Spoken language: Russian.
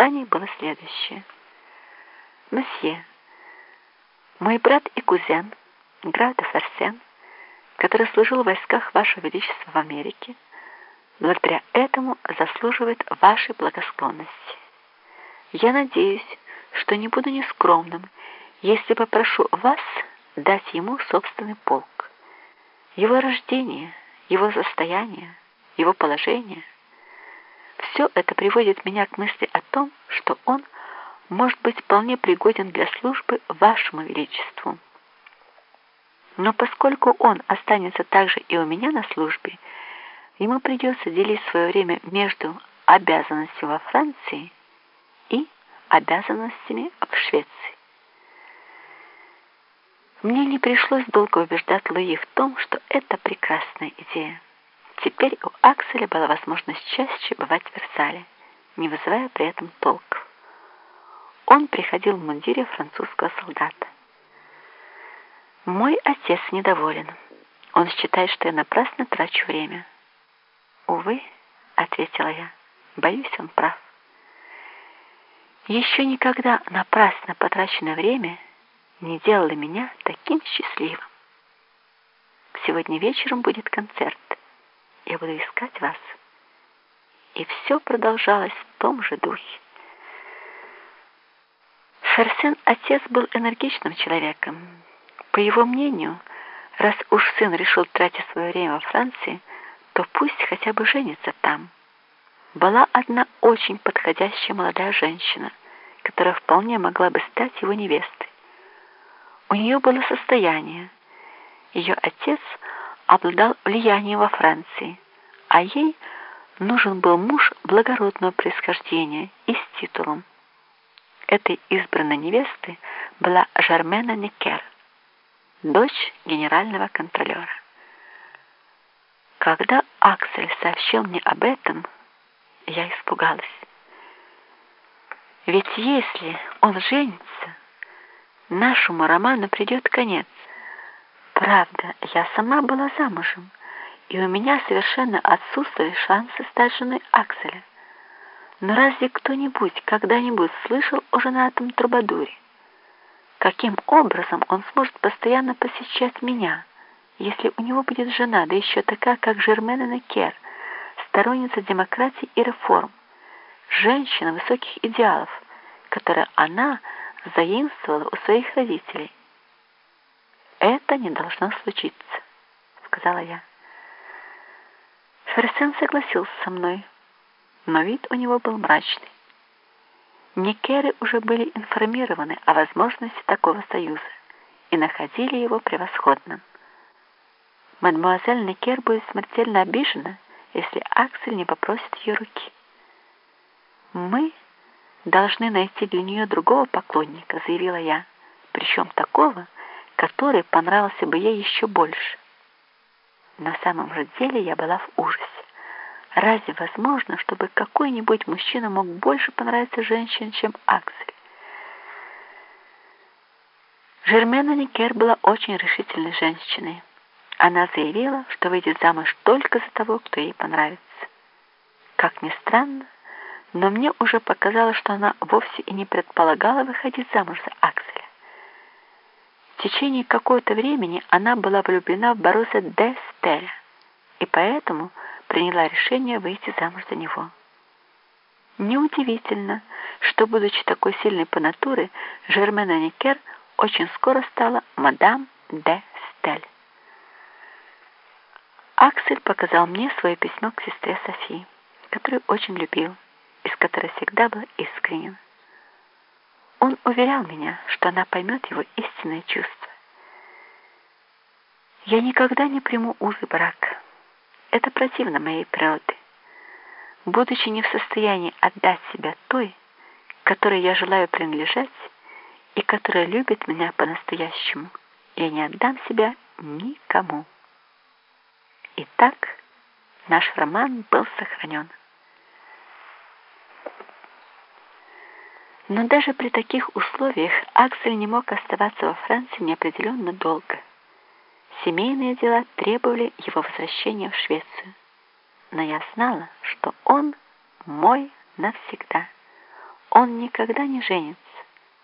послании было следующее. «Месье, мой брат и кузен, граф де который служил в войсках Вашего Величества в Америке, благодаря этому заслуживает вашей благосклонности. Я надеюсь, что не буду нескромным, если попрошу вас дать ему собственный полк. Его рождение, его состояние, его положение — все это приводит меня к мысли о том, что он может быть вполне пригоден для службы вашему величеству. Но поскольку он останется также и у меня на службе, ему придется делить свое время между обязанностью во Франции и обязанностями в Швеции. Мне не пришлось долго убеждать Луи в том, что это прекрасная идея. Теперь у Акселя была возможность чаще бывать в Версале, не вызывая при этом толков. Он приходил в мундире французского солдата. Мой отец недоволен. Он считает, что я напрасно трачу время. Увы, ответила я, боюсь, он прав. Еще никогда напрасно потраченное время не делало меня таким счастливым. Сегодня вечером будет концерт буду искать вас. И все продолжалось в том же духе. Ферсен отец был энергичным человеком. По его мнению, раз уж сын решил тратить свое время во Франции, то пусть хотя бы женится там. Была одна очень подходящая молодая женщина, которая вполне могла бы стать его невестой. У нее было состояние. Ее отец – обладал влиянием во Франции, а ей нужен был муж благородного происхождения и с титулом. Этой избранной невесты была Жармена Некер, дочь генерального контролера. Когда Аксель сообщил мне об этом, я испугалась. Ведь если он женится, нашему роману придет конец. Правда, я сама была замужем, и у меня совершенно отсутствовали шансы стать женой Акселя. Но разве кто-нибудь когда-нибудь слышал о женатом Трубадуре? Каким образом он сможет постоянно посещать меня, если у него будет жена, да еще такая, как Жермена Некер, сторонница демократии и реформ, женщина высоких идеалов, которые она заимствовала у своих родителей? «Это не должно случиться», — сказала я. Ферсен согласился со мной, но вид у него был мрачный. Никеры уже были информированы о возможности такого союза и находили его превосходным. Мадемуазель Никер будет смертельно обижена, если Аксель не попросит ее руки. «Мы должны найти для нее другого поклонника», — заявила я, «причем такого, который понравился бы ей еще больше. На самом же деле я была в ужасе. Разве возможно, чтобы какой-нибудь мужчина мог больше понравиться женщине, чем Аксель? Жермена Никер была очень решительной женщиной. Она заявила, что выйдет замуж только за того, кто ей понравится. Как ни странно, но мне уже показалось, что она вовсе и не предполагала выходить замуж за Акселя. В течение какого-то времени она была влюблена в Бороса де Стеля и поэтому приняла решение выйти замуж за него. Неудивительно, что, будучи такой сильной по натуре, Жермена Никер очень скоро стала мадам де Стель. Аксель показал мне свое письмо к сестре Софии, которую очень любил и с которой всегда был искренен. Он уверял меня, что она поймет его истинное чувство. Я никогда не приму узы брака. Это противно моей природе. Будучи не в состоянии отдать себя той, которой я желаю принадлежать и которая любит меня по-настоящему, я не отдам себя никому. Итак, наш роман был сохранен. Но даже при таких условиях Аксель не мог оставаться во Франции неопределенно долго. Семейные дела требовали его возвращения в Швецию. Но я знала, что он мой навсегда. он никогда не женится.